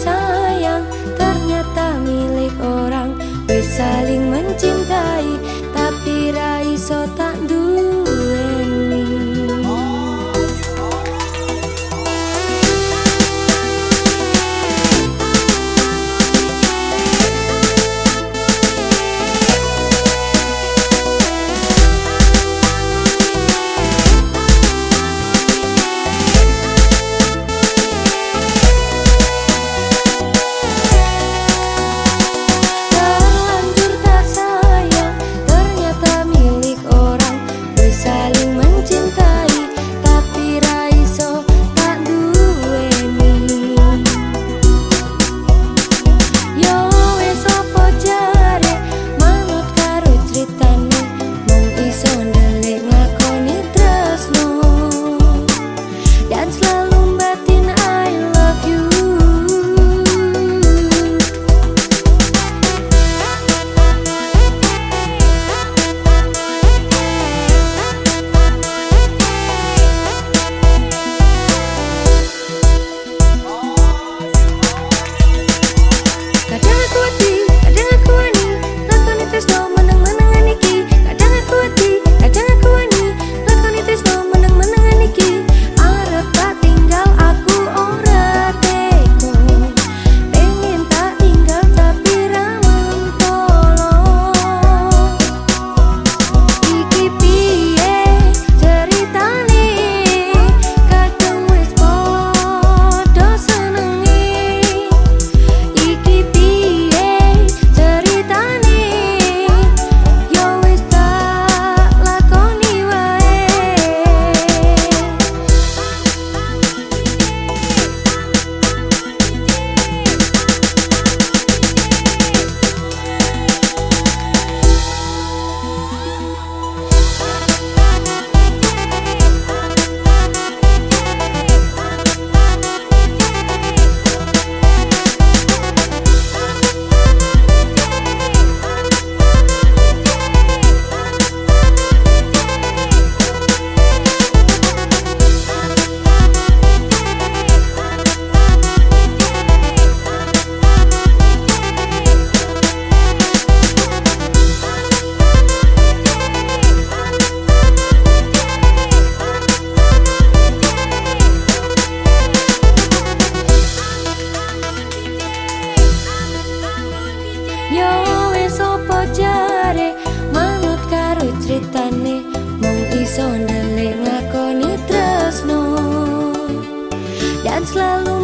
sayang. Ternyata milik orang Wis saling critane mung iso ndelik ngakoni tresno. Dan selalu